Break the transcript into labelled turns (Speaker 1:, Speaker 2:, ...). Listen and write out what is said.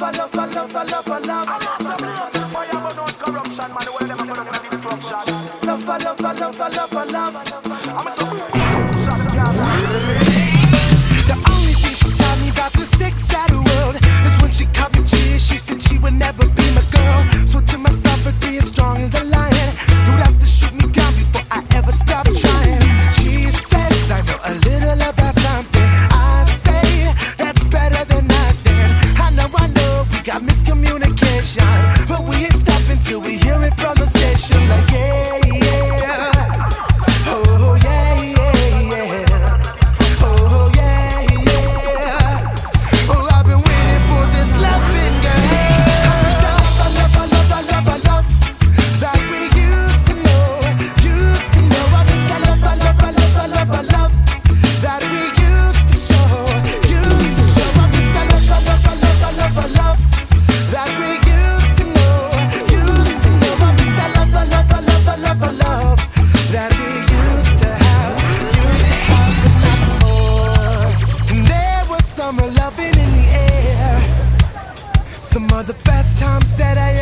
Speaker 1: Love, love, love, love, I'm not some local fire, but not corruption, man. Where them a gonna destruction? Love, follow, follow, follow, follow. I'm a shine. the best times that I